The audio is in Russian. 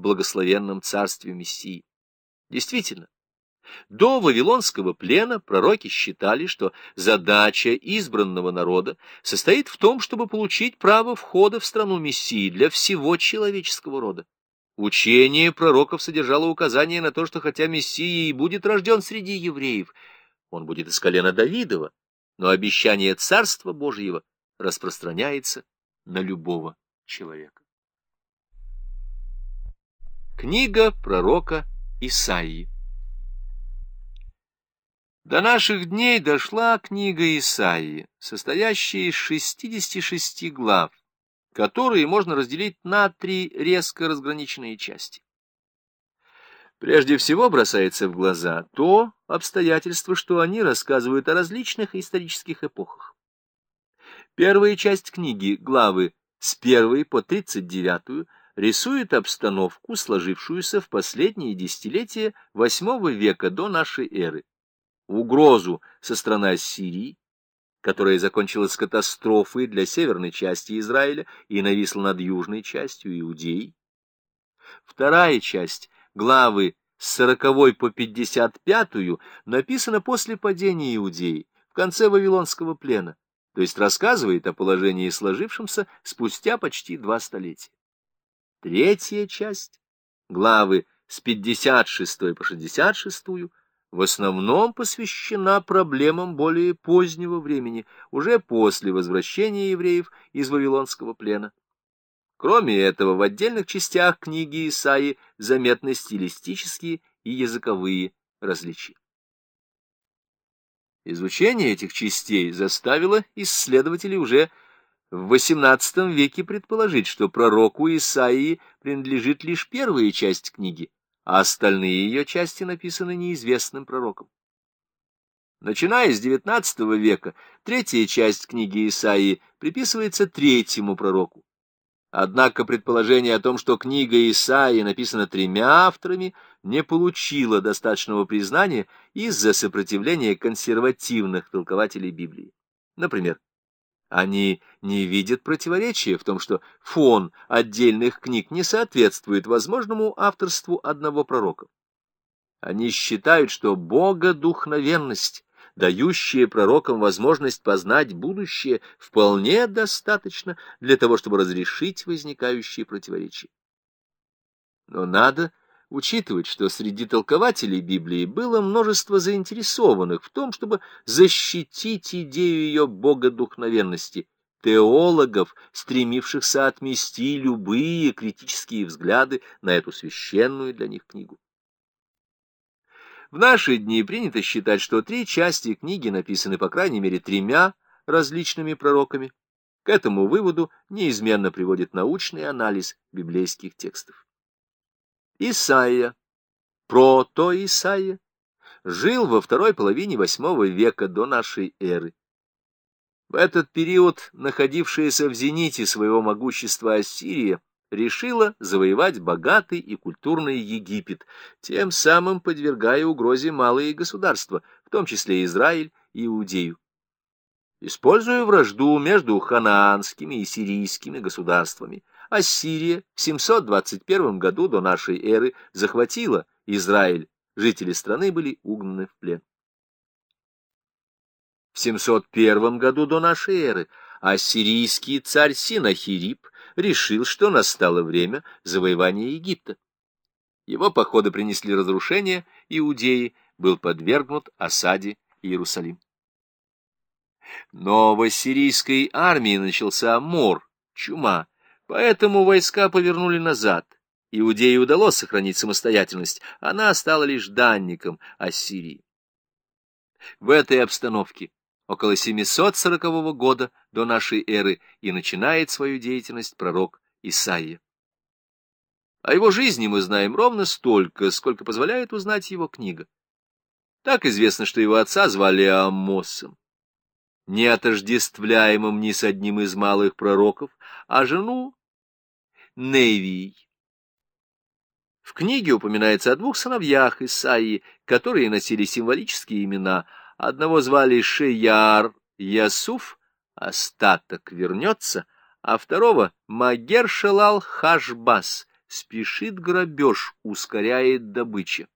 благословенном царстве Мессии. Действительно, до Вавилонского плена пророки считали, что задача избранного народа состоит в том, чтобы получить право входа в страну Мессии для всего человеческого рода. Учение пророков содержало указание на то, что хотя Мессия и будет рожден среди евреев, он будет из колена Давидова, но обещание Царства Божьего распространяется на любого человека. Книга пророка Исаии До наших дней дошла книга Исаии, состоящая из 66 глав, которые можно разделить на три резко разграниченные части. Прежде всего бросается в глаза то обстоятельство, что они рассказывают о различных исторических эпохах. Первая часть книги, главы с первой по тридцать девятую, рисует обстановку, сложившуюся в последние десятилетия восьмого века до нашей эры. Угрозу со стороны Ассирии, которая закончилась катастрофой для северной части Израиля и нависла над южной частью Иудеи. Вторая часть, главы с сороковой по пятьдесят пятую, написана после падения Иудеи, в конце Вавилонского плена, то есть рассказывает о положении сложившемся спустя почти два столетия. Третья часть, главы с 56 по 66, в основном посвящена проблемам более позднего времени, уже после возвращения евреев из Вавилонского плена. Кроме этого, в отдельных частях книги Исаи заметны стилистические и языковые различия. Изучение этих частей заставило исследователей уже в XVIII веке предположить, что пророку Исаии принадлежит лишь первая часть книги, а остальные ее части написаны неизвестным пророком. Начиная с XIX века, третья часть книги Исаии приписывается третьему пророку. Однако предположение о том, что книга Исаии написана тремя авторами, не получило достаточного признания из-за сопротивления консервативных толкователей Библии. Например, они не видят противоречия в том, что фон отдельных книг не соответствует возможному авторству одного пророка. Они считают, что богодухновенность, дающая пророкам возможность познать будущее, вполне достаточно для того, чтобы разрешить возникающие противоречия. Но надо учитывать, что среди толкователей Библии было множество заинтересованных в том, чтобы защитить идею ее богодухновенности, теологов, стремившихся отмести любые критические взгляды на эту священную для них книгу. В наши дни принято считать, что три части книги написаны по крайней мере тремя различными пророками. К этому выводу неизменно приводит научный анализ библейских текстов. Исаия, прото-Исаия, жил во второй половине восьмого века до нашей эры. В этот период находившаяся в зените своего могущества Ассирия решила завоевать богатый и культурный Египет, тем самым подвергая угрозе малые государства, в том числе Израиль и Иудею. Используя вражду между ханаанскими и сирийскими государствами, Ассирия в 721 году до нашей эры захватила Израиль, жители страны были угнаны в плен. В 701 году до нашей эры ассирийский царь Синахирип решил, что настало время завоевания Египта. Его походы принесли разрушение, Иудеи был подвергнут осаде Иерусалим. Но в ассирийской армии начался мор, чума, Поэтому войска повернули назад. Иудее удалось сохранить самостоятельность, она стала лишь данником Ассирии. В этой обстановке около 740 года до нашей эры и начинает свою деятельность пророк Исаия. О его жизни мы знаем ровно столько, сколько позволяет узнать его книга. Так известно, что его отца звали Амосом, не отождествляемым ни с одним из малых пророков, а жену Невией. В книге упоминается о двух сыновьях Исаии, которые носили символические имена. Одного звали Шеяр Ясуф, остаток вернется, а второго Магер Шелал Хашбас, Спешит грабеж, ускоряет добыча.